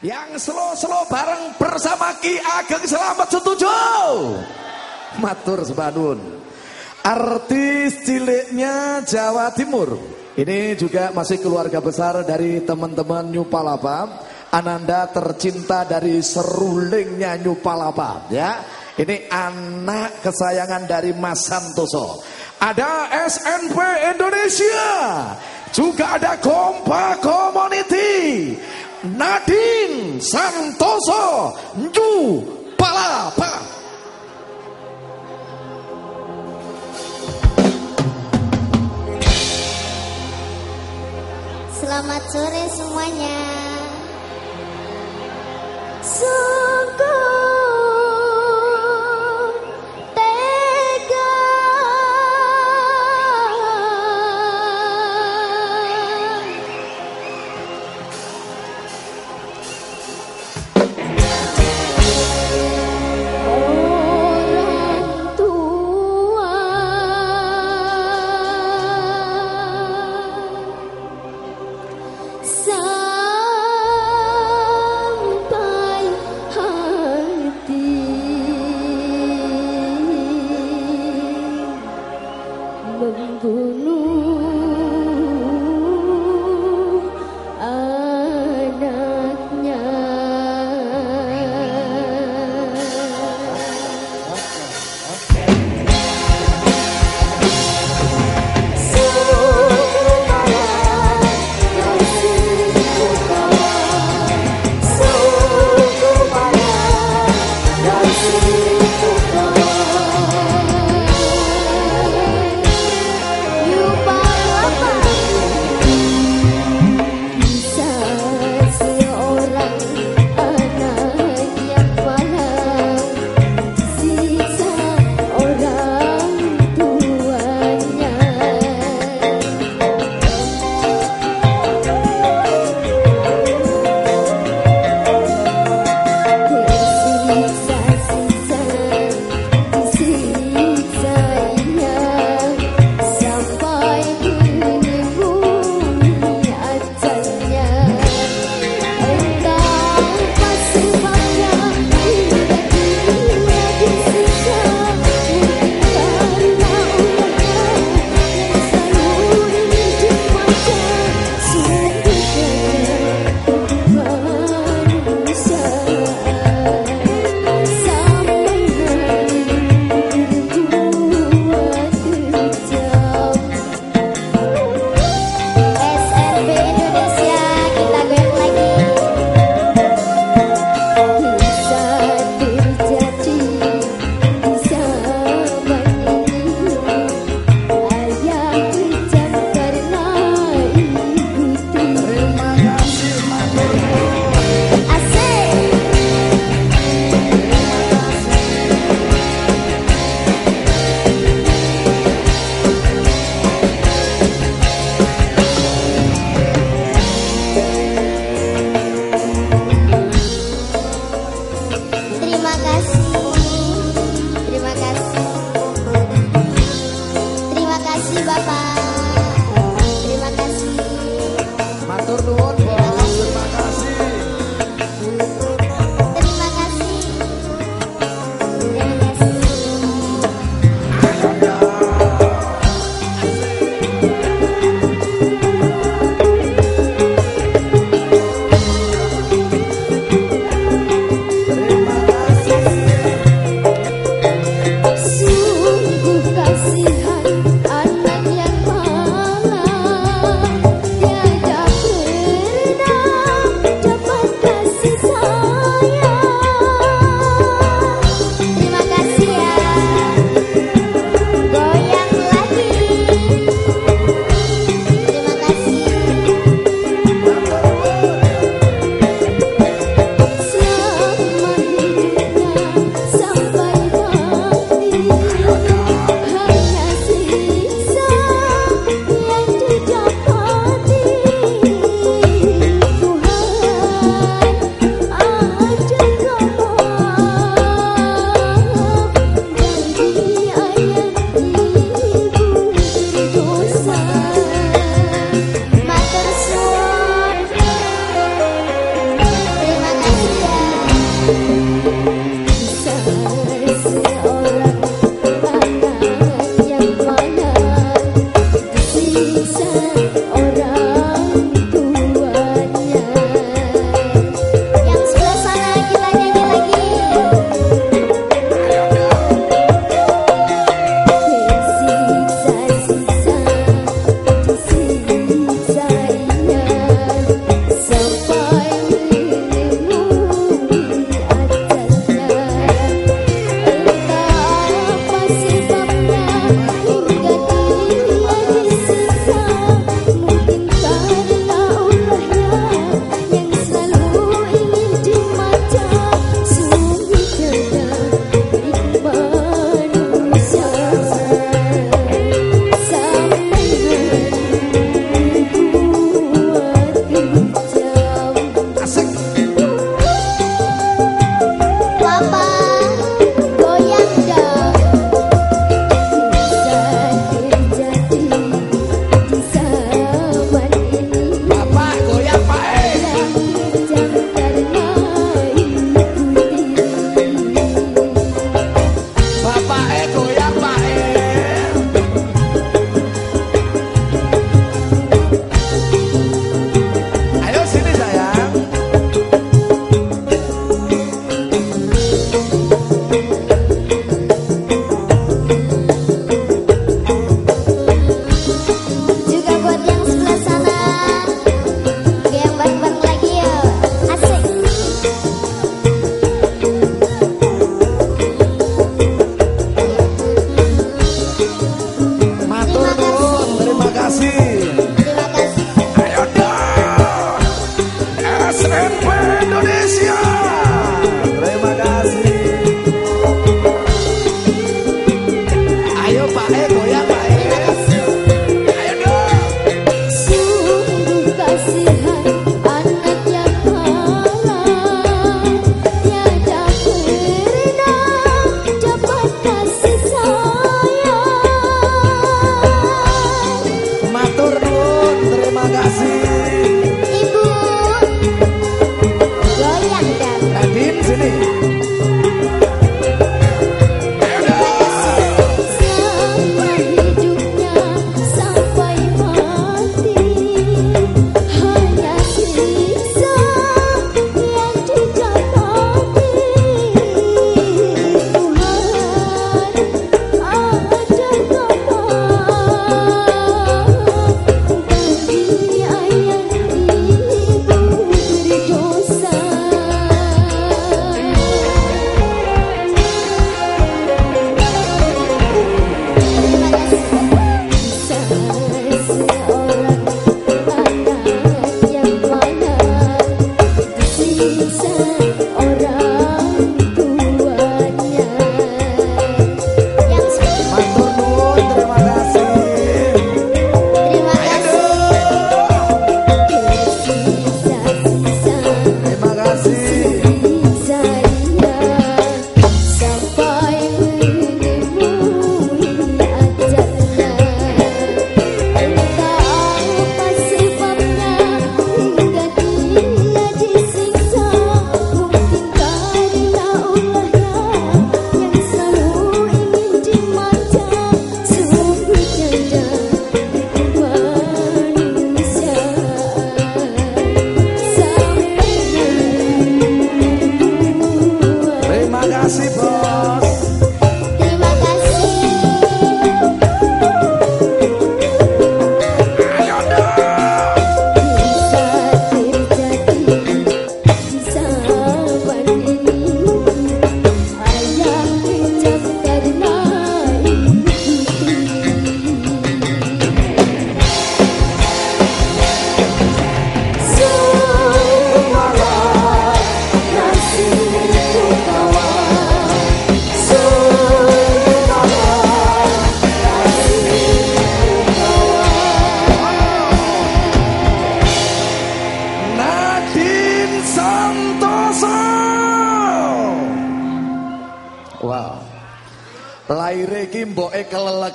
Yang slow-slow bareng bersama Ki Ageng Selamat setuju. Matur sebadun. Artis ciliknya Jawa Timur. Ini juga masih keluarga besar dari teman-teman New Palapa. Ananda tercinta dari serulingnya New Palapa ya. Ini anak kesayangan dari Mas Santoso. Ada SNP Indonesia. Juga ada Kompa Community. Nadine Santoso New Palapa. Selamat sore semuanya.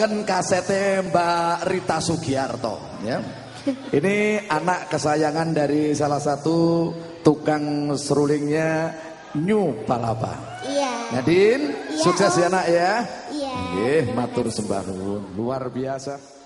nyetelkan KCT Mbak Rita Sugiarto ya. Ini anak kesayangan dari salah satu tukang serulingnya New Palapa. Iya. Nadine, iya, sukses ya nak ya. Iya. Eh, matur sembahun. Luar biasa.